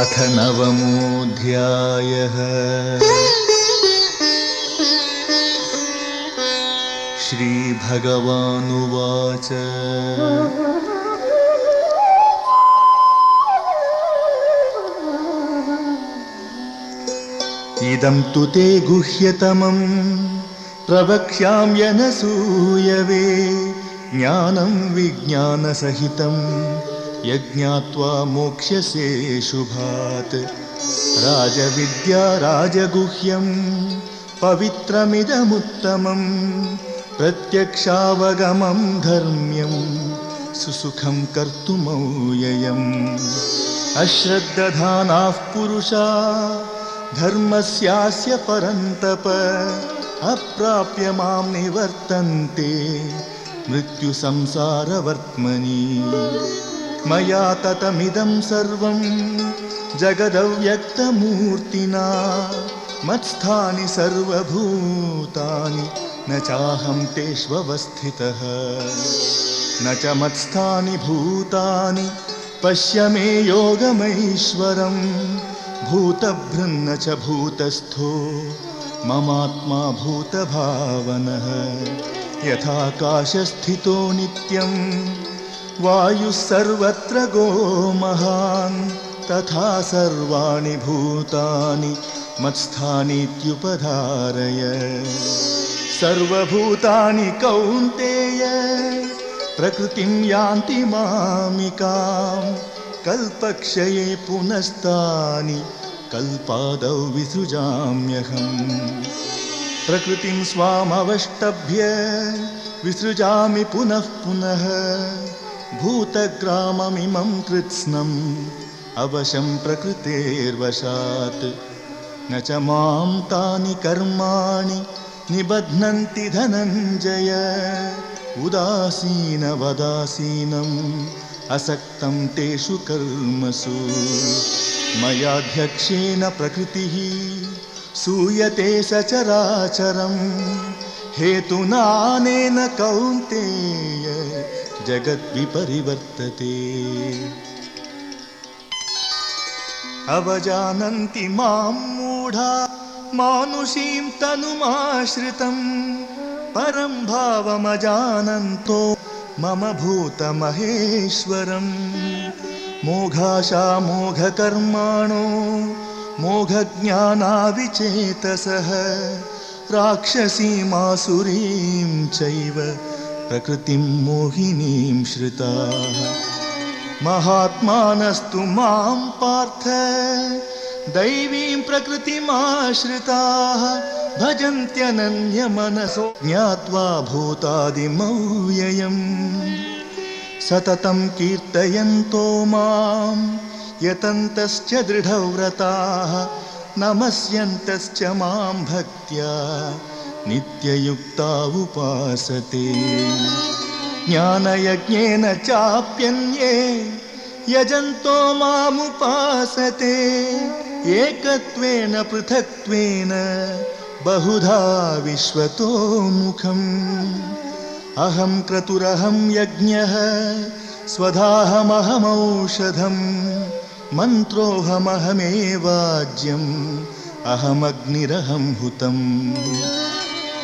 अथ नवमोऽध्यायः। श्रीभगवानुवाच। इदं तु ते गुह्यतमं प्रवक्ष्याम्यनसूयवे ज्ञानं विज्ञानसहितं यज्ञात्वा मोक्ष्यसे शुभात्। राजविद्या राजगुह्यं पवित्रमिदमुत्तमं प्रत्यक्षावगमं धर्म्यं सुसुखं कर्तुमौययम्। अश्रद्धधानाः पुरुषा, धर्मस्यास्य परन्तप, अप्राप्य माँ निवर्तन्ते, मृत्युसंसारवर्त्मनि। मया ततमिदं सर्वं जगदव्यक्तमूर्तिना। मत्स्थानि सर्वभूतानि, न चाहं तेष्वस्थितः। न च मत्स्थानि भूतानि, पश्य मे योगमैश्वरम् भूतभृन्न च भूतस्थो, ममात्मा भूतभावनः। यथाकाशस्थितो नित्यं वायुः सर्वत्र गो महान्, तथा सर्वाणि भूतानि मत्स्थानीत्युपधारय। सर्वभूतानि कौन्तेय, प्रकृतिं यान्ति मामिकां कल्पक्षये पुनस्तानि कल्पादौ विसृजाम्यहम्। प्रकृतिं स्वामवष्टभ्य, विसृजामि पुनः पुनः। भूतग्राममिमं कृत्स्नम् अवशं प्रकृतेर्वशात्। न च माँ तानि कर्माणि निबध्नन्ति धनञ्जय। उदासीनवदासीनम् असक्तं तेषु कर्मसु। मयाध्यक्षेण प्रकृतिः, सूयते सचराचरं हेतुनानेन कौन्तेय जगद्विपरिवर्तते अवजानन्ति माँ मूढा, मानुषीं तनुमाश्रितम् परं भावमजानन्तो मम भूतमहेश्वरम् मोघाशा मोघकर्माणो, मोघज्ञानाविचेतसः राक्षसीमासुरीं चैव प्रकृतिं मोहिनीं श्रिताः। महात्मानस्तु माँ पार्थ, दैवीं प्रकृतिमाश्रिताः, भजन्त्यनन्यमनसो ज्ञात्वा भूतादिमौययम् सततं कीर्तयन्तो माँ, यतन्तश्च दृढव्रताः नमस्यन्तश्च माँ भक्त्या नित्ययुक्ता उपासते ज्ञानयज्ञेन चाप्यन्ये यजन्तो मामुपासते। एकत्वेन पृथक्त्वेन बहुधा विश्वतोमुखम् अहं क्रतुरहं यज्ञः स्वधाहमहमौषधम् मन्त्रोऽहमहमेवाज्यम्, अहमग्निरहं हुतम्।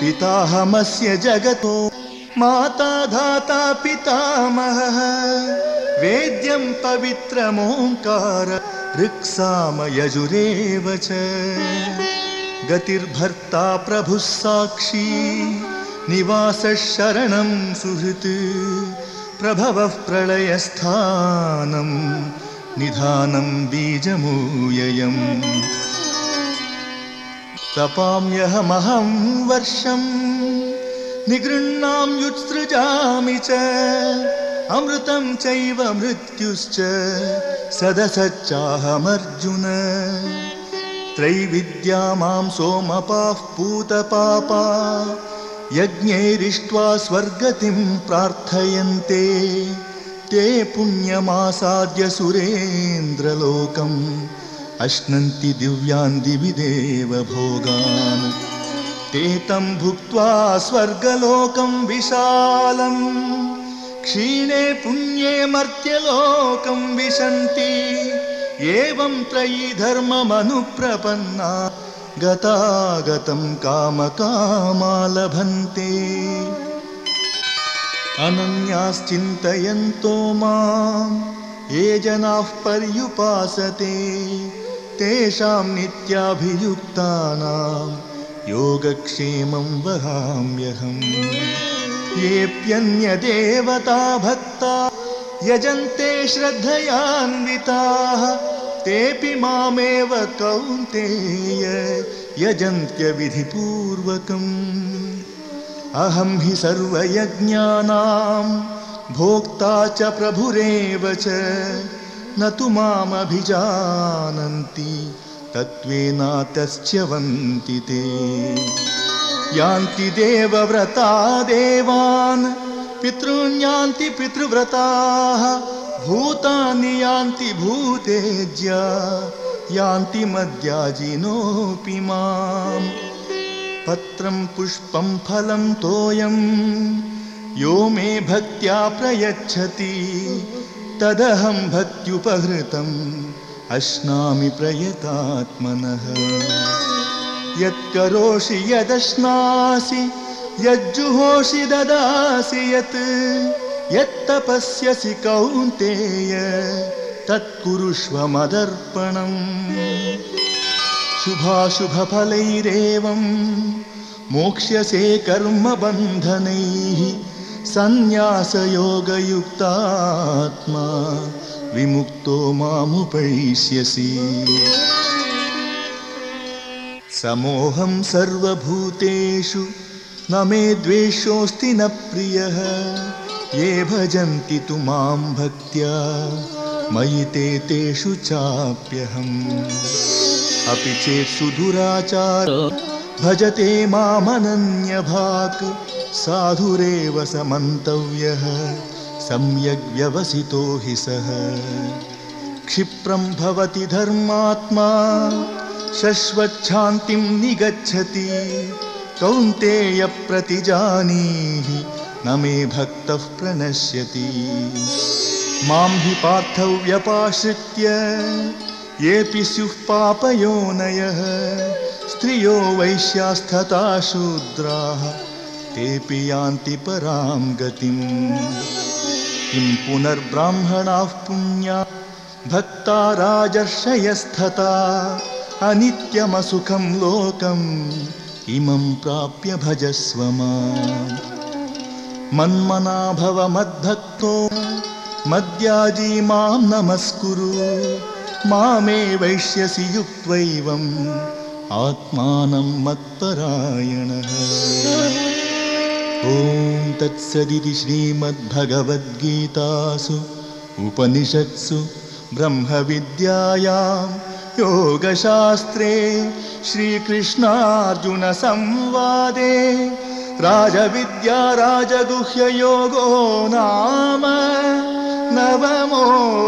पिताहमस्य जगतो माता धाता पितामहः। वेद्यं पवित्रमोङ्कार ऋक्सामयजुरेव च। गतिर्भर्ता प्रभुः साक्षी निवासः शरणं सुहृत्। प्रभवः प्रलयस्थानं निधानं बीजमूययम्। तपाम्यहमहं वर्षं निगृह्णां युत्सृजामि च। अमृतं चैव मृत्युश्च सदसच्चाहमर्जुन। त्रैविद्या मां सोमपाः पूतपापा यज्ञैरिष्ट्वा स्वर्गतिं प्रार्थयन्ते ते पुण्यमासाद्य सुरेन्द्रलोकम् अश्नन्ति दिव्यान् दिवि देवभोगान् ते तं भुक्त्वा स्वर्गलोकं विशालम् क्षीणे पुण्ये मर्त्यलोकं विशन्ति एवं त्रयी धर्ममनुप्रपन्ना गतागतं कामकामा लभन्ते अनन्याश्चिन्तयन्तो माँ ये जनाः पर्युपासते, तेषां नित्याभियुक्तानां, योगक्षेमं वहाम्यहम्। येऽप्यन्यदेवता भक्ता, यजन्ते श्रद्धयान्विताः, तेऽपि मामेव कौन्तेय यजन्त्यविधिपूर्वकम्। अहं हि सर्वयज्ञानां भोक्ता च प्रभुरेव च। न तु मामभिजानन्ति तत्त्वेनातश्च्यवन्ति ते। यान्ति देवव्रता देवान् पितॄन्यान्ति पितृव्रताः, भूतानि यान्ति भूतेज्या, यान्ति मद्याजिनोऽपि माम्। पत्रं पुष्पं फलं तोयं यो मे भक्त्या प्रयच्छति, तदहं भक्त्युपहृतम्। अश्नामि प्रयतात्मनः। यत्करोषि यदश्नासि, यज्जुहोषि ददासि यत्, यत्तपस्यसि कौन्तेय, तत्कुरुष्व मदर्पणम्। शुभाशुभफलैरेवं मोक्ष्यसे कर्मबन्धनैः सन्न्यासयोगयुक्तात्मा विमुक्तो मामुपैष्यसि। समोहं सर्वभूतेषु न मे द्वेषोऽस्ति न प्रियः, ये भजन्ति तु माँ भक्त्या, मयि ते तेषु चाप्यहम्। अपि चेत् भजते मामनन्यभाक्। साधुरेव समन्तव्यः। सम्यग् व्यवसितो हि सः। क्षिप्रं भवति धर्मात्मा। शश्वच्छान्तिं निगच्छति। कौन्तेय प्रतिजानीहि। न मे भक्तः प्रणश्यति। माँ हि पार्थव्यपाश्रित्य। येऽपि स्युः पापयोनयः स्त्रियो वैश्यास्तथा शूद्राः तेऽपि यान्ति परां गतिम्। किं पुनर्ब्राह्मणाः पुण्या, भक्ता राजर्षयस्तथा अनित्यमसुखं लोकम्, इमं प्राप्य भजस्व मन्मना भव मद्भक्तो, मद्याजी माँ नमस्कुरु। मामे वैश्यसि युक्त्वैवम् आत्मानं मत्परायणः। ॐ तत्सदिति श्रीमद्भगवद्गीतासु उपनिषत्सु ब्रह्मविद्यायां योगशास्त्रे श्रीकृष्णार्जुनसंवादे राजविद्या राजगुह्ययोगो नाम नवमोऽध्यायः